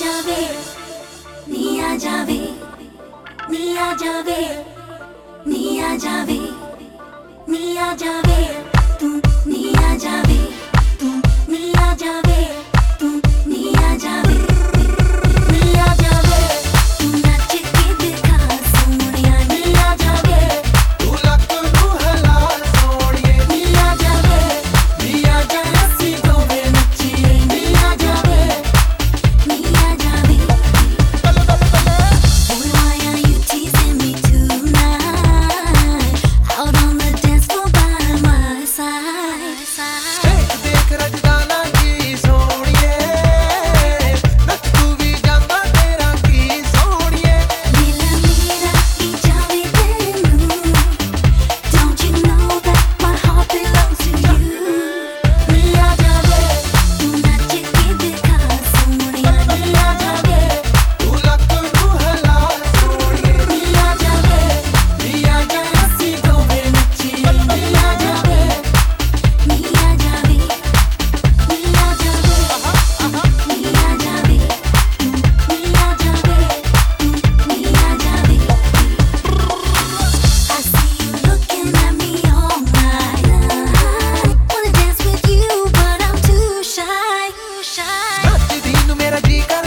जावे निया जावे निया जावे निया जावे निया जावे तू निया जावे। primeira dica.